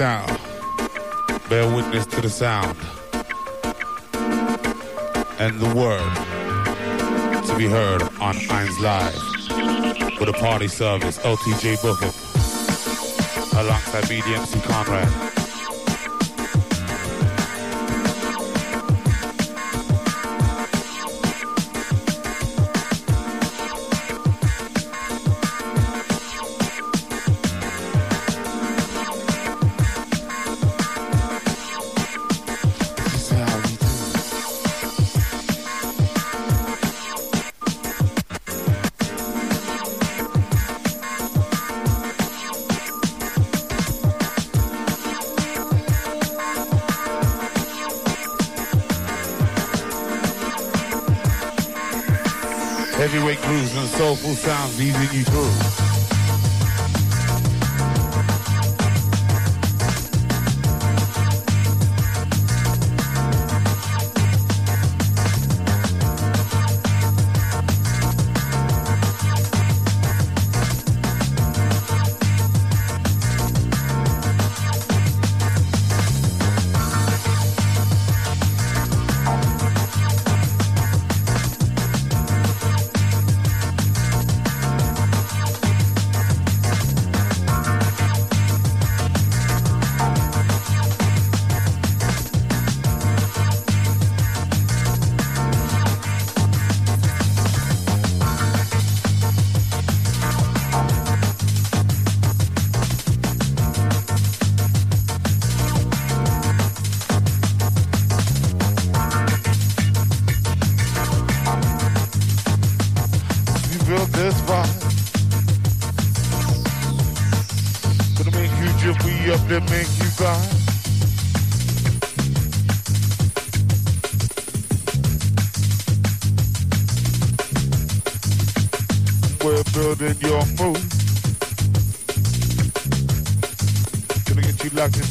style. Bear witness to the sound and the word to be heard on Heinz Live with a party service, LTJ Bukem alongside BDMC Conrad.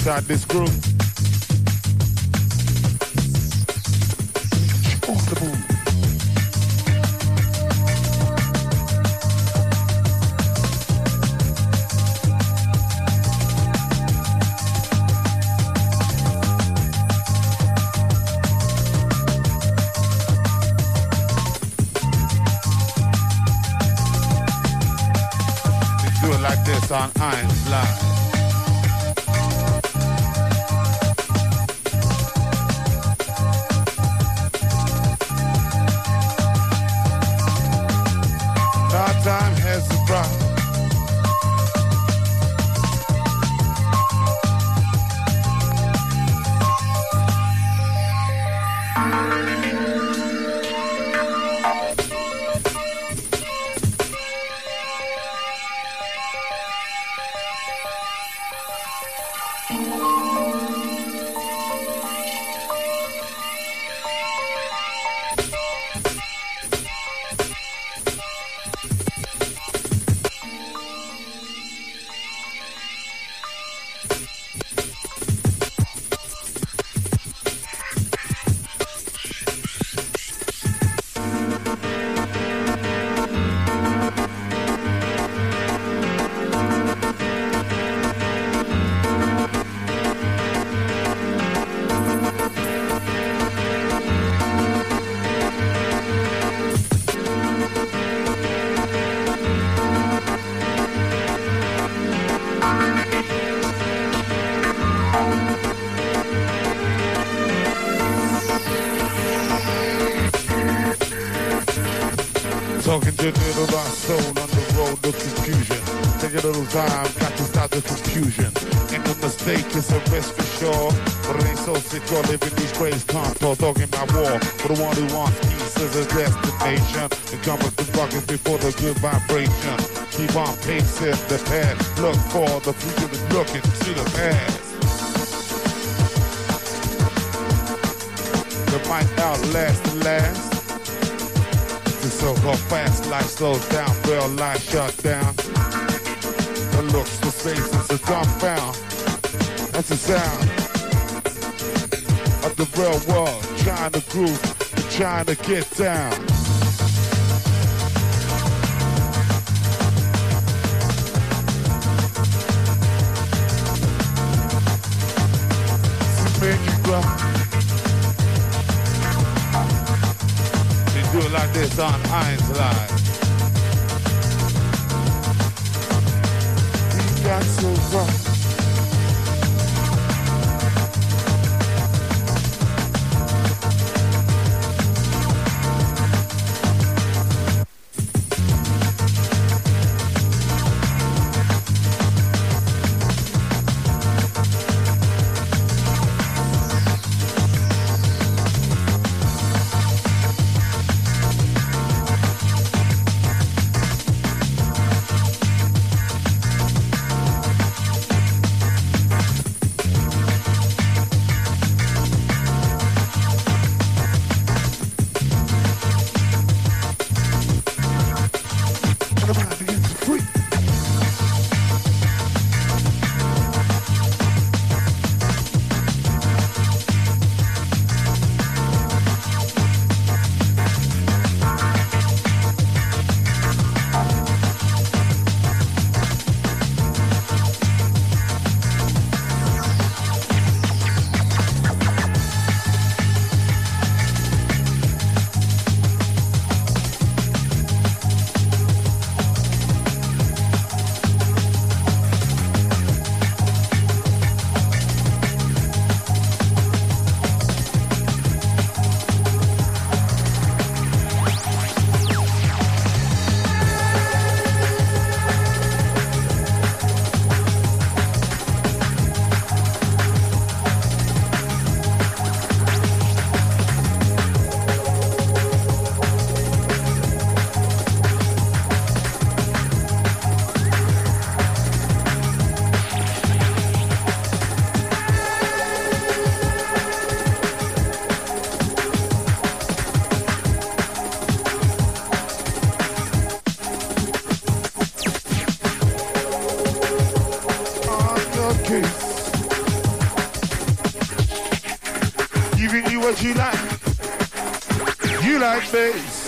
inside this group. vibration. Keep on pace as the past. Look for the future Look looking to the past. The might outlast the last. The so go fast, life slows down, real life shut down. The looks for faces are dumbfound. That's the sound of the real world, trying to groove, trying to get down. This on Heinz Live. We got so rock. Progression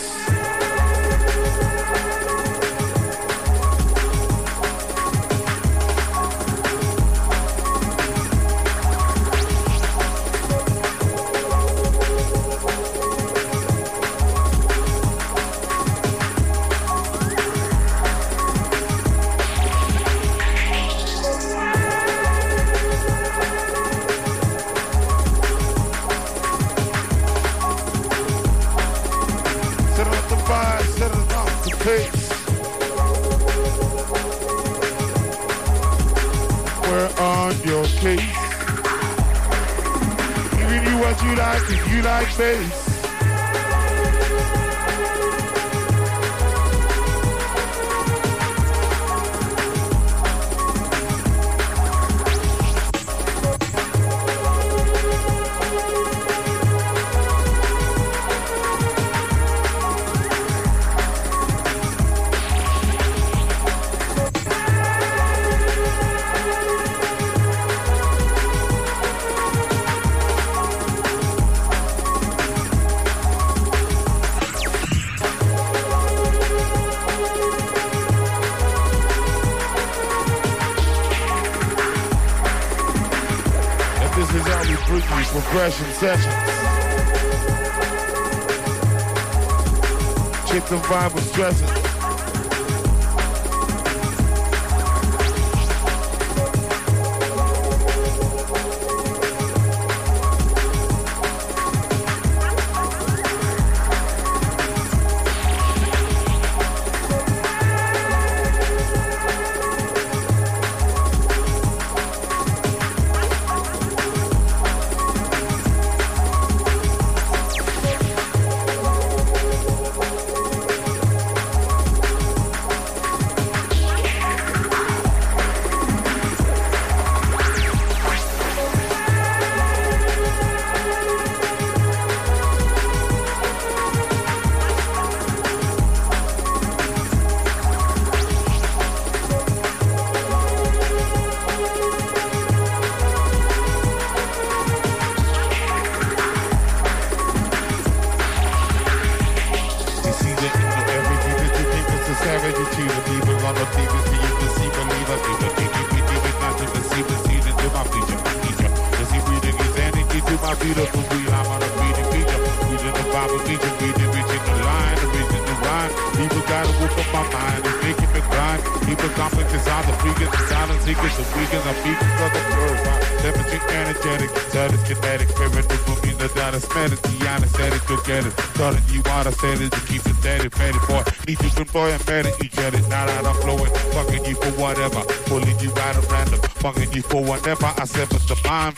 the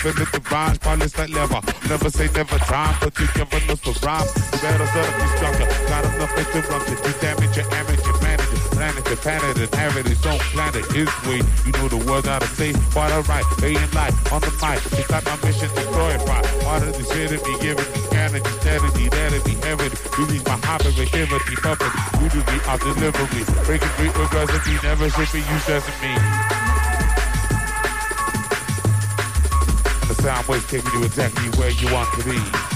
the mind, feel the rhymes, probably that lever. Never say never time, but you can run us for rhyme. You better set up your structure, got enough interruption. You damage your amateur, manage it, planet it, planet have it, don't plan it his way. You know the words how to say, I write, day and night, on the mic. It's like my mission to glorify. Part of the shit to be given me energy, steadily, that to be heavy. Release my hobby, activity, puppet, usually our delivery. Breaking free aggressively, never should be used as mean. Sound waves taking you exactly where you want to be.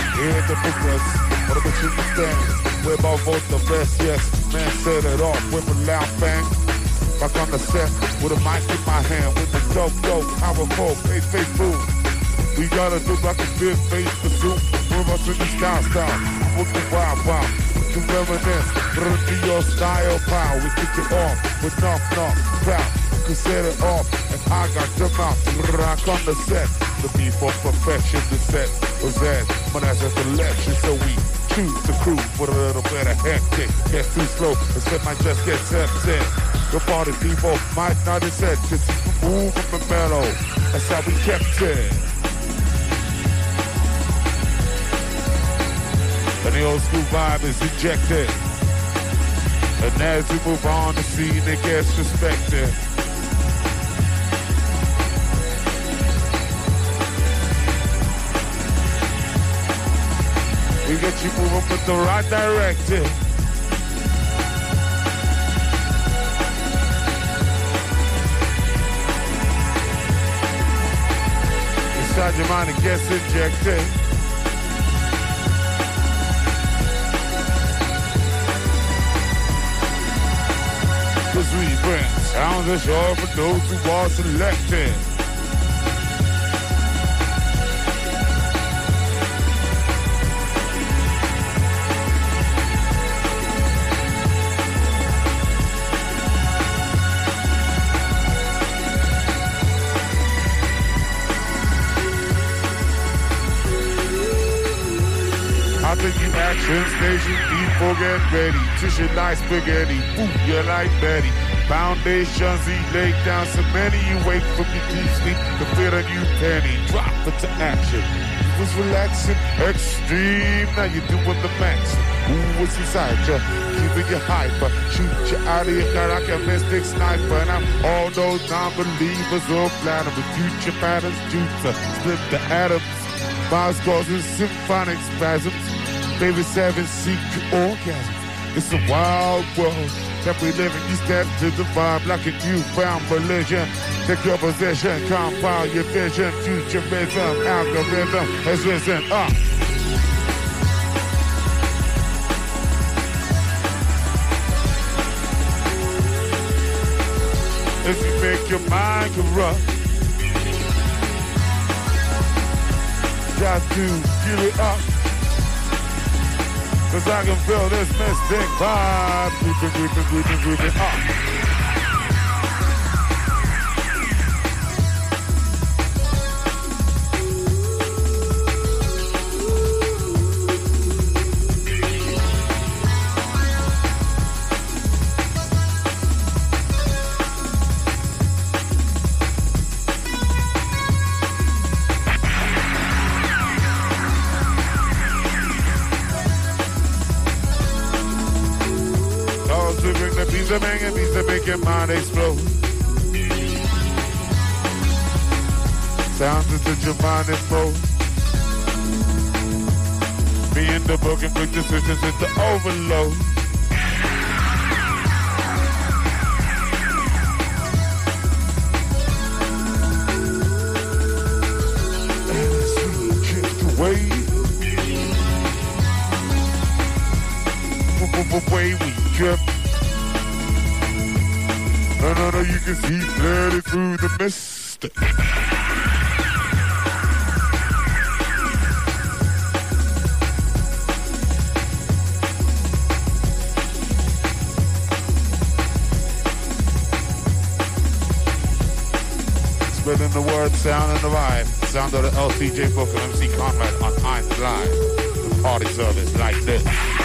Big face pursuit. Move us in the stand. We're about the best, yes. Man, set it off with a loud fang. Back on the set, with a mic in my hand, with the dope, dope, powerful, face, face, boom. We gotta do like a good face to do. We're about to the style style. With the wild wild. To reminisce. Run your style power. We kick it off with knock knock. Pow. Consider off. And I got the mouth to rock on the set. The beat for perfection, the set was that. When I said selection, so we choose the crew for a little bit of hectic. Get too slow, instead might just get septic. The party people might not have said, this move of the mellow. That's how we kept it. And the old school vibe is ejected. And as we move on, the scene it gets respected. We get you moving with the right direction. Inside your mind, it gets injected. Cause we bring sounds that sure for those who are selected. Station, people get ready. Tissue like spaghetti, ooh, you like Betty. Foundations, he laid down so many. You wait for me deep sleep to fit a new penny. Drop it to action. You was relaxing, extreme. Now you're doing the max. Who was inside you? Keeping you hyper. Shoot you out of your gun like a mystic sniper. And I'm all those non-believers all platinum with future patterns due to split the atoms. Mars causing symphonic spasms. Baby seven secret orgasms. It's a wild world that we live in. You step to the vibe like a newfound religion. Take your position, compile your vision. Futurism, algorithm has risen up. If you make your mind corrupt, got to get it up. Cause I can feel this mystic vibe creeping, creeping, creeping, creeping up. Uh. Way we drift. No, no, no, you can see clearly through the mist. Spreading the word, sound, and the vibe. Sound of the LTJ Bukem and MC Conrad on Ice Live. Party service like this.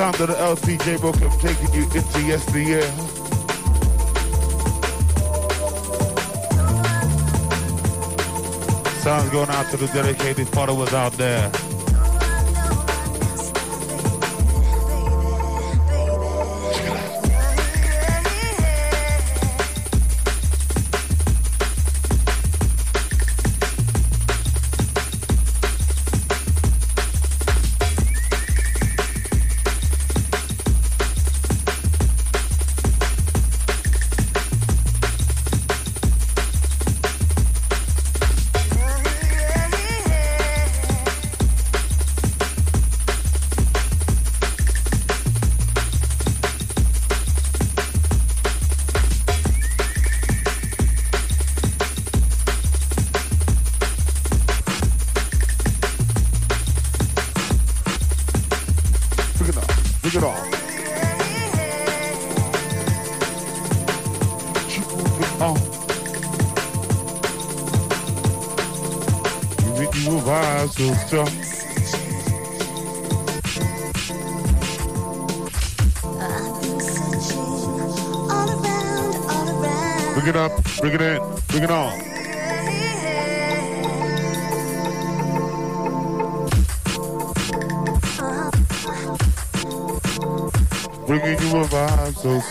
Sound of the LTJ Bukem taking you into yesteryear. Sounds going out to the dedicated followers out there.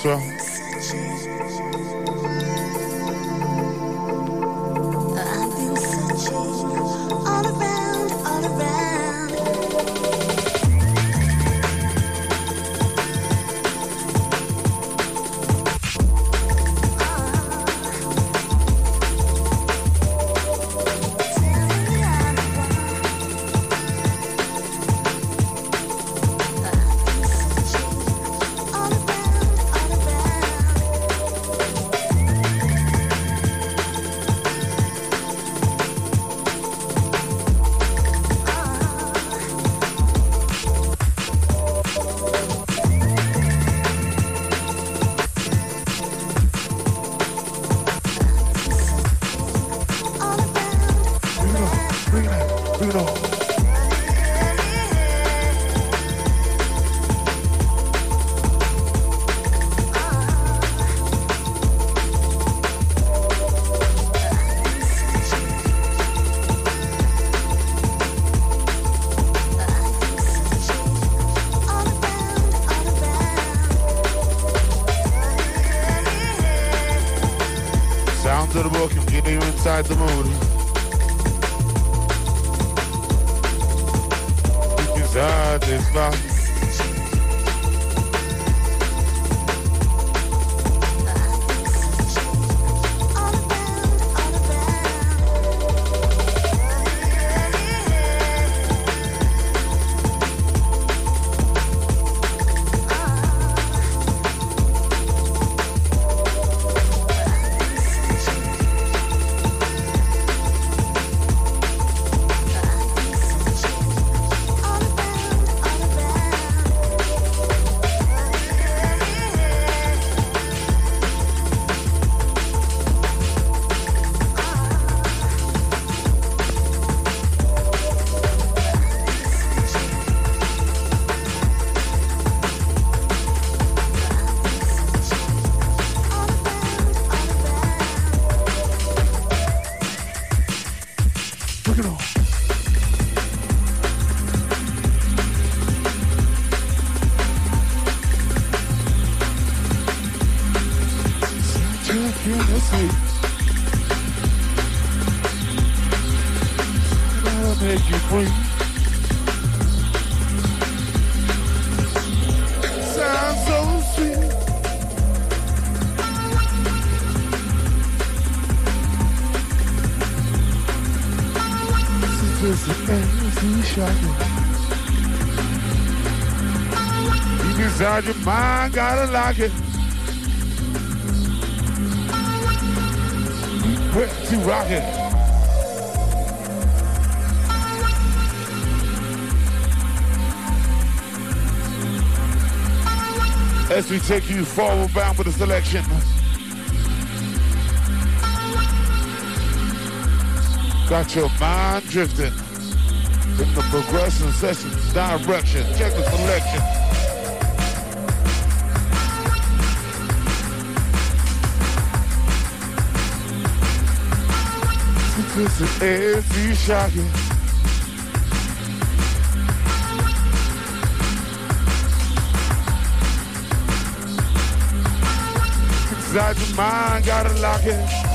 Yeah. Inside your mind, gotta lock it. Ready to rock it. As we take you forward bound with the selection. Got your mind drifting in the progression session direction. Check the selection. This is every shocking. Inside your mind, gotta lock it.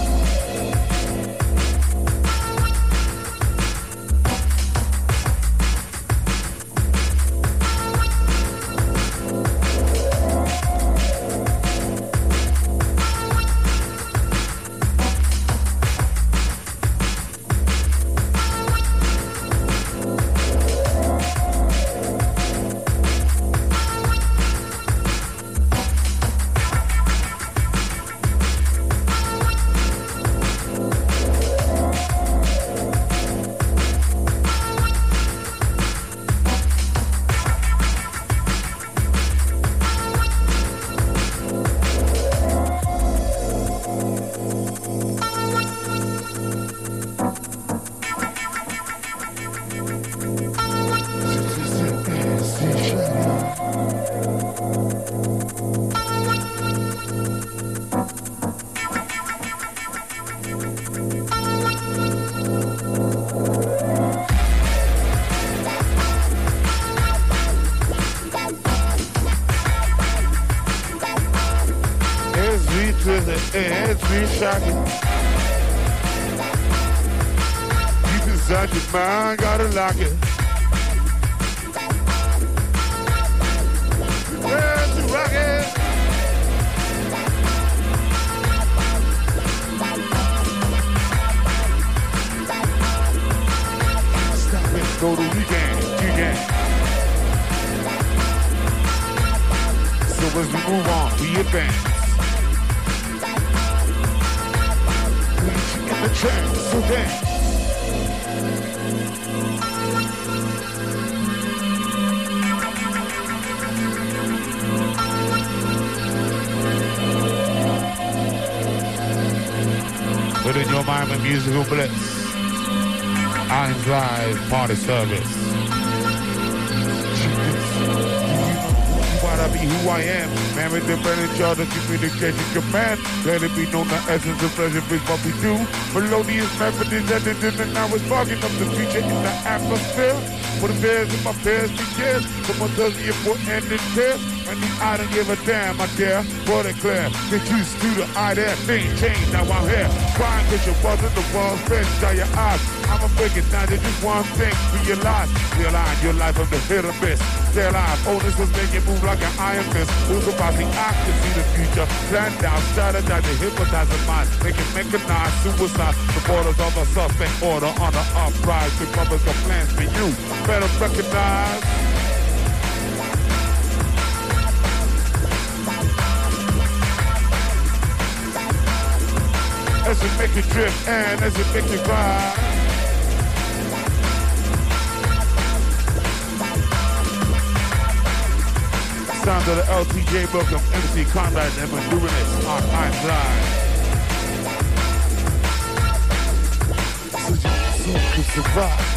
A Musical Blitz and Live Party Service. Essence of pleasure is what we do. Melodious melodies edited and now it's barking up the future in the atmosphere. For the bears in my pairs be cares. Someone does the important and care. And the I don't give a damn, I care. What it clear. Get used to the eye that thing change. Now I'm here. Crying cause you wasn't the world's best. Got your eyes. I'ma break it down to just one thing. Realize, realize your life of the hit or miss stay alive. Onus is making move like an iron fist. Who's about the I can see the future. Planned out, strategize, and hypnotize the mind. Making mechanized suicide. The borders of the suspect order on the uprise. The brothers got plans for you. Better recognize. As it make you drift and as it make you ride. Sound of the LTJ book of MC Conrad and we're doing this on I'm Live. So you, survive.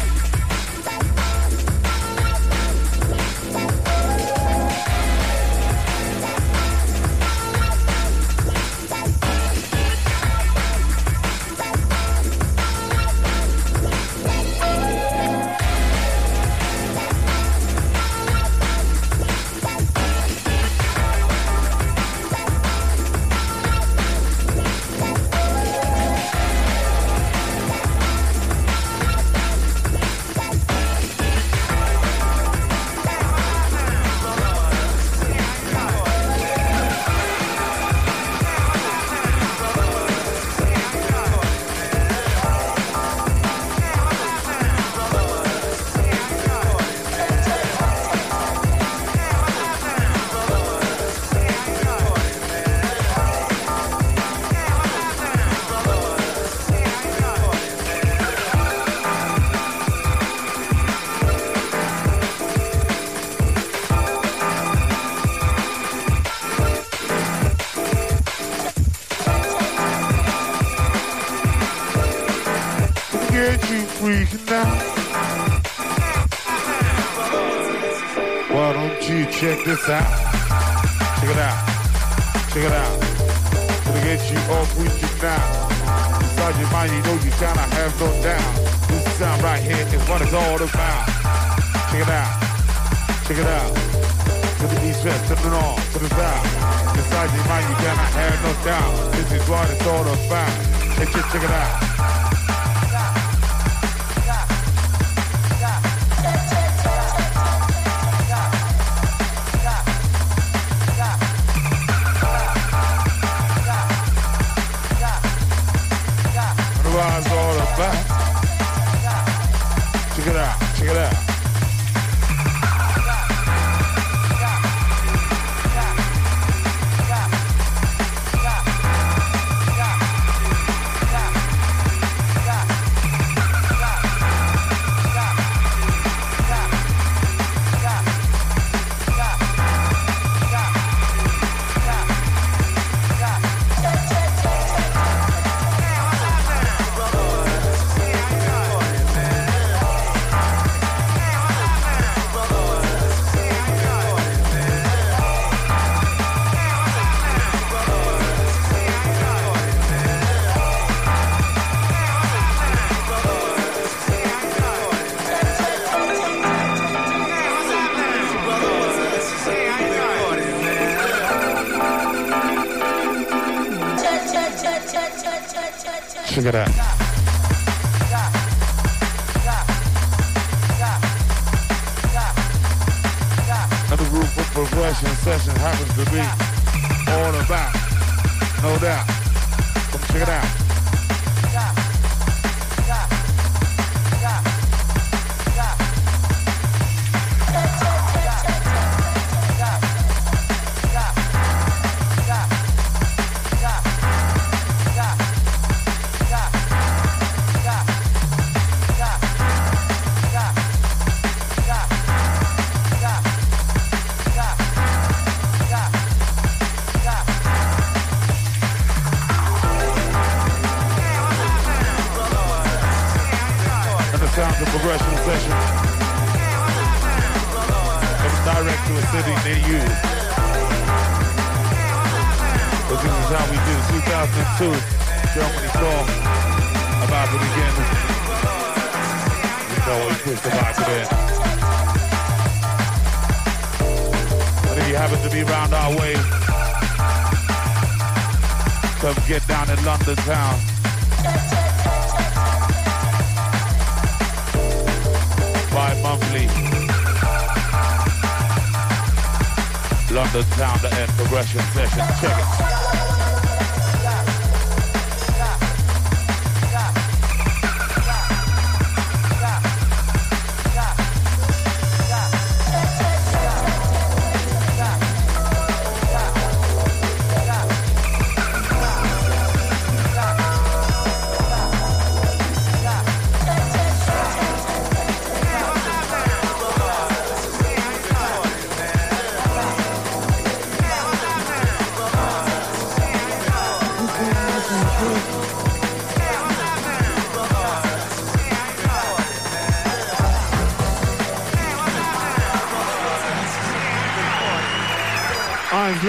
London Town, the end progression session. Check it.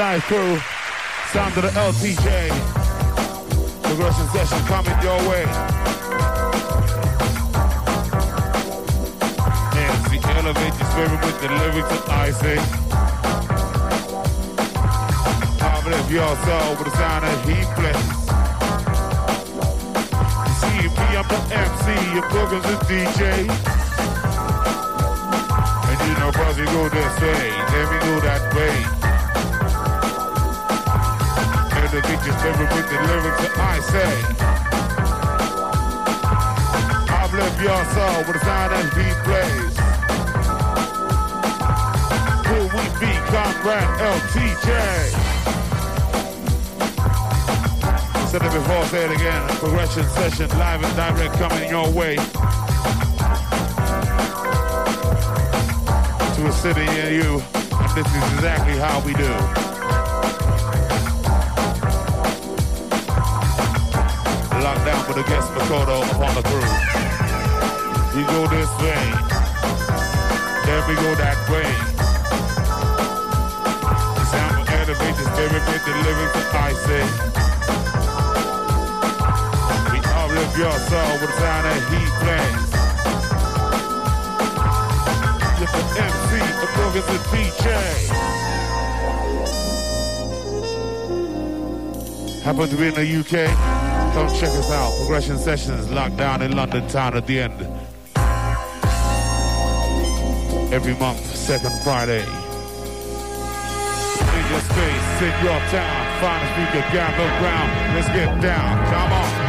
Live crew, sound of the LTJ. Progression session coming your way. Nancy, elevate your spirit with the lyrics of I say. Uplift your with the sound of heat plays. See me, I'm the MC, your program's a DJ. And you know, brother, go this way, let me go that way. The beat just never with the lyrics that I say. Uplift your soul with the sound as beat plays. Will we be Conrad LTJ? Said it before, say it again. Progression session, live and direct coming your way. To a city near you. And this is exactly how we do. With a guest Makoto upon the crew. You go this way, then we go that way. Sound will elevate the spirit with the lyrics say. We your soul with the sound that he plays. Just the MC, the book is the DJ. Happen to be in the UK? Come check us out. Progression Sessions locked down in London town at the end. Every month, second Friday. In your space, in your town, find a speaker, gather ground. Let's get down. Come on.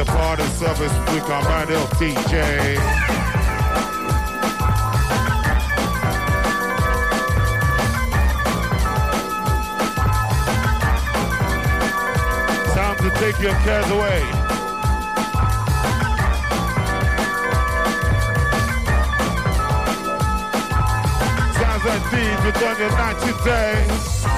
The party service with our man LTJ. To take your cares away. Sounds like these with on your 90 days.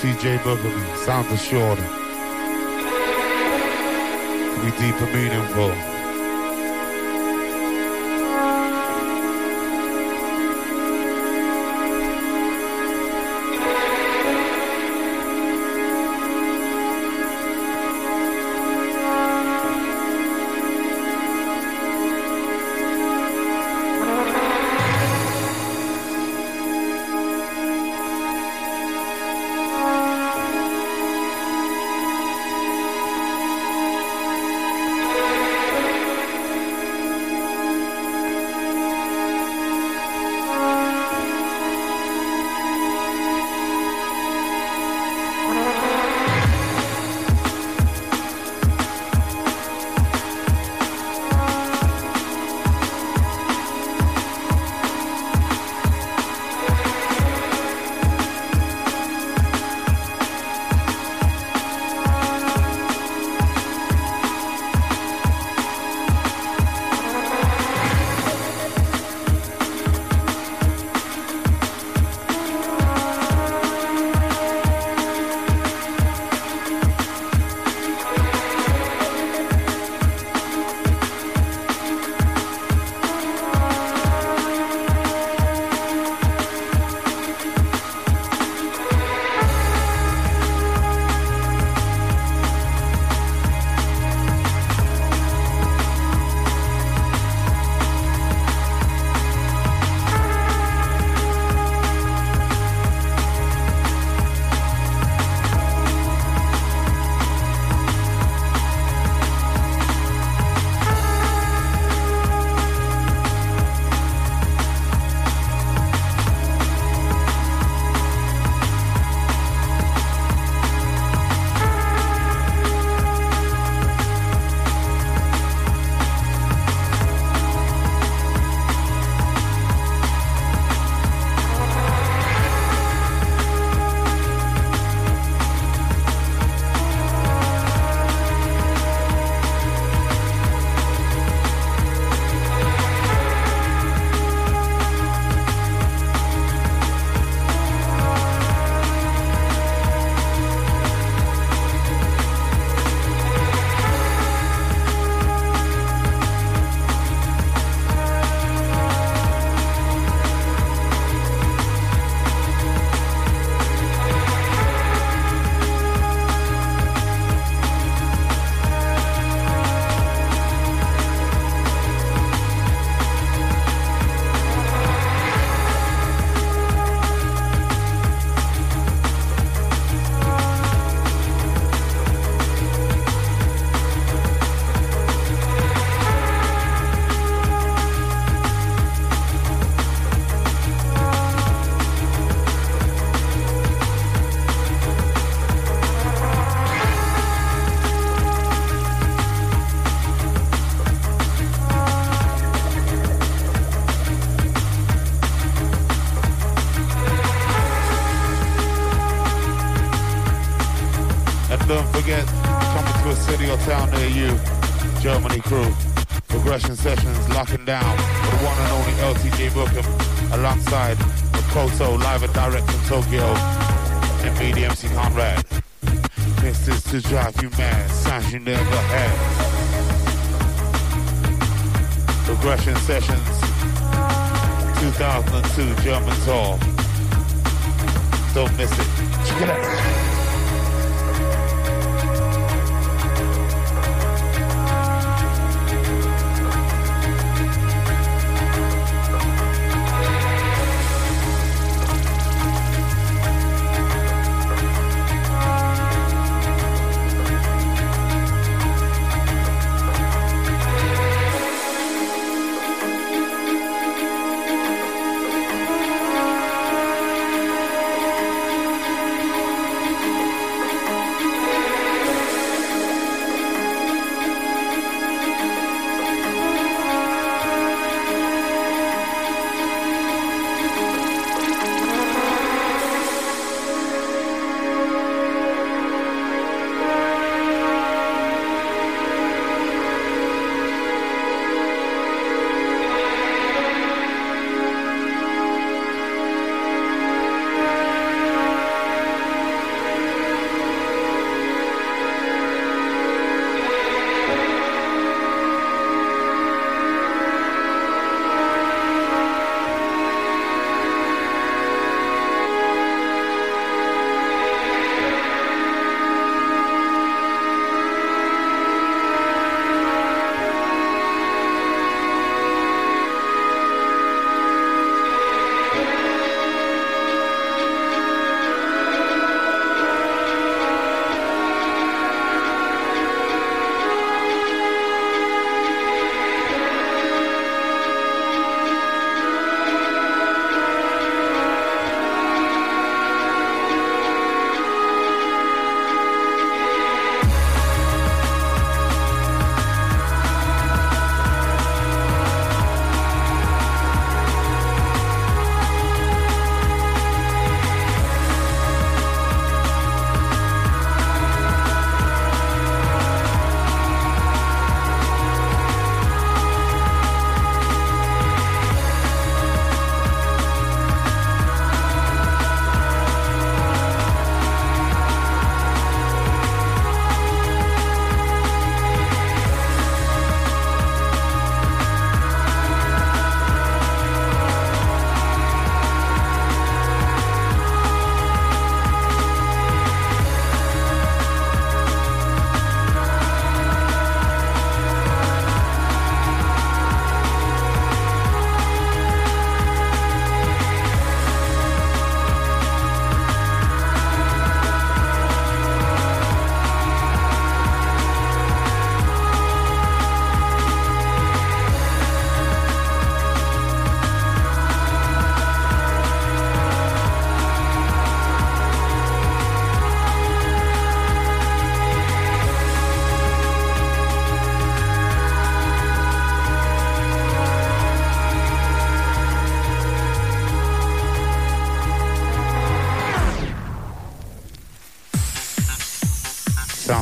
LTJ Boogaloo. Sounds assured. We deep and meaningful. Direct from Tokyo and me, the MC Conrad. This is to drive you mad, sounds you never had. Progression sessions 2002 German tour. Don't miss it. Check it out.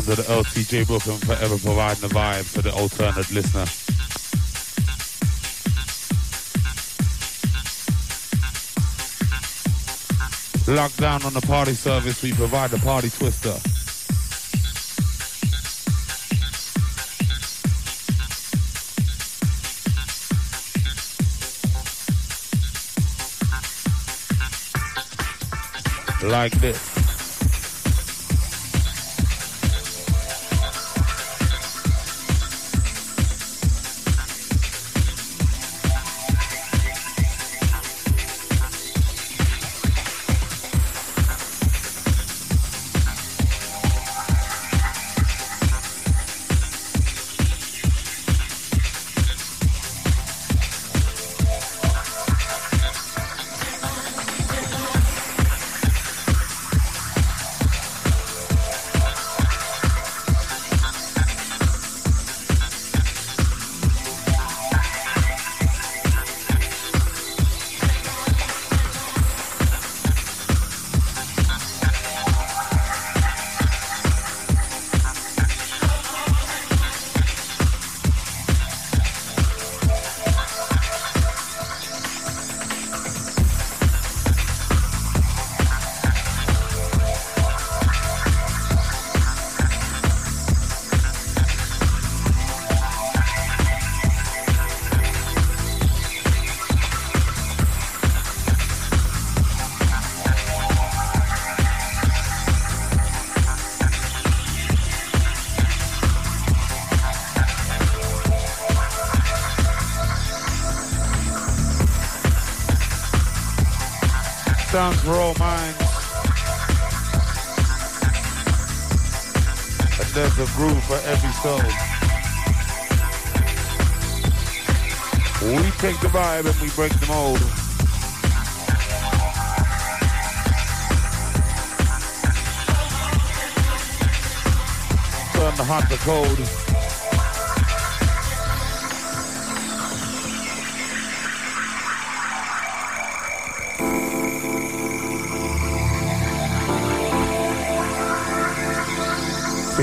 To the LTJ Bukem forever providing the vibe for the alternate listener. Locked down on the party service, we provide the party twister. Like this. All minds. And there's a groove for every soul. We take the vibe and we break the mold. Turn the hot to cold.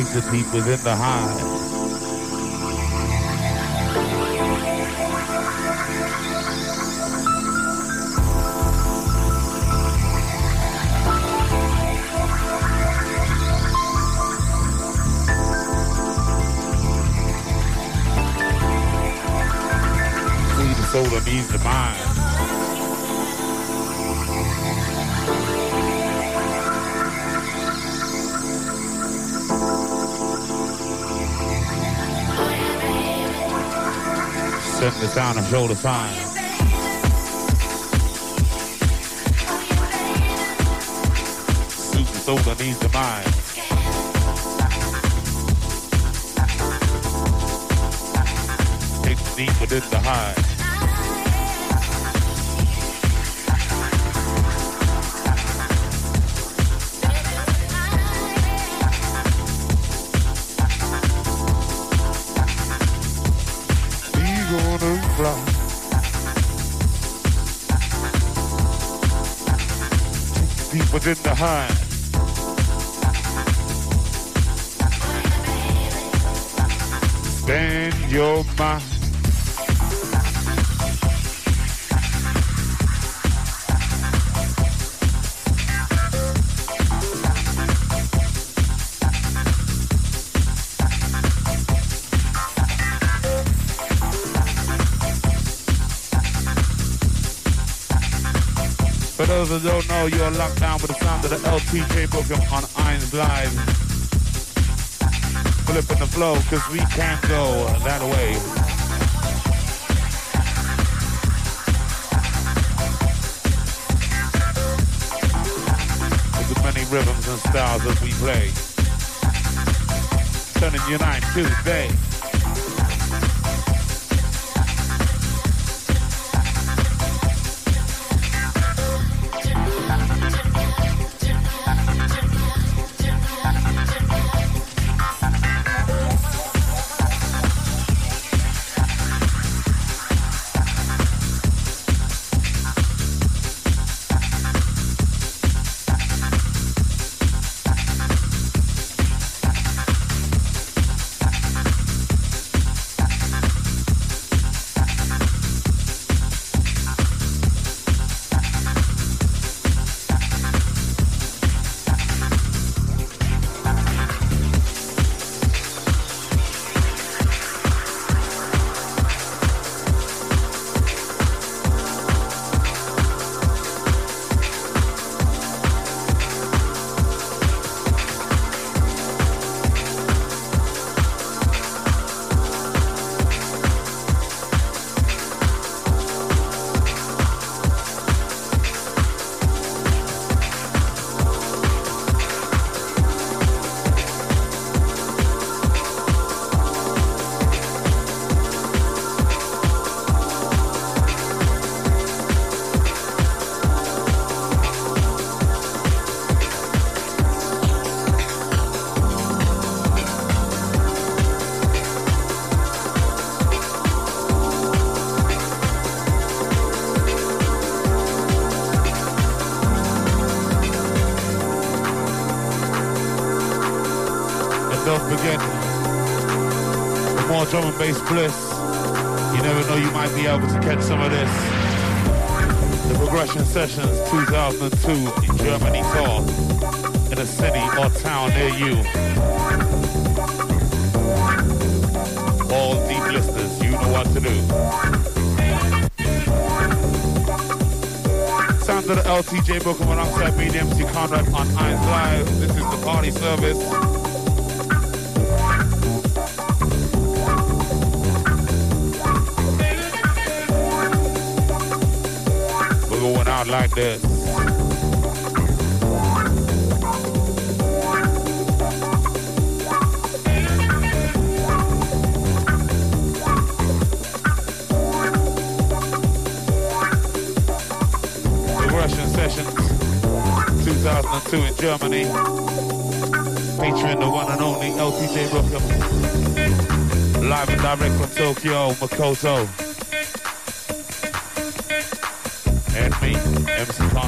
The deep within the high. soul that the mind. The sound and shoulder sign. Super soda needs the mind. Take deep within the high. In the hand. Spend your mind. Those that don't know, you're locked down with the sound of the LTJ Bukem on Irons Live. Flipping the flow, cause we can't go that way. With as many rhythms and styles as we play. Turning Unite Tuesday. Bass bliss. You never know, you might be able to catch some of this. The Progression Sessions 2002 in Germany tour in a city or town near you. All deep listeners, you know what to do. Sound of the LTJ Bukem alongside me, the MC Conrad on Irons Live. This is the party service. around like that. The Progression Sessions 2002 in Germany, featuring the one and only LTJ Bukem. Live and direct from Tokyo, Makoto.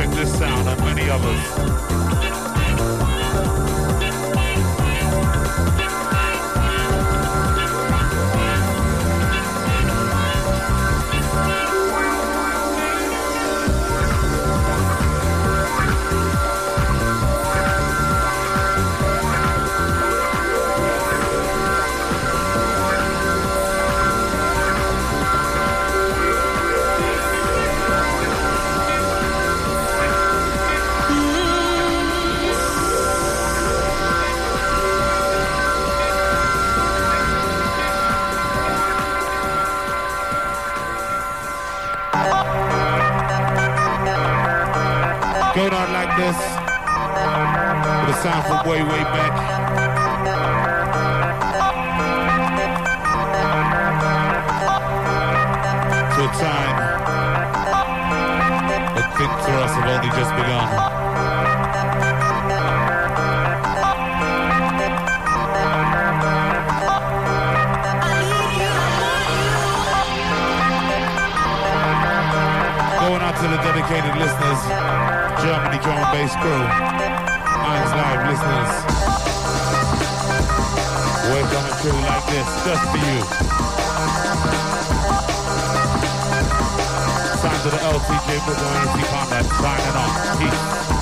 check this sound and many others. Sound from way, way back. To a time when things for us have only just begun. Going out to the dedicated listeners, Germany drum and bass crew. Minds Live listeners. We're coming through like this just for you. Time to the LTJ Brooklyn MC Conrad signing off. Peace.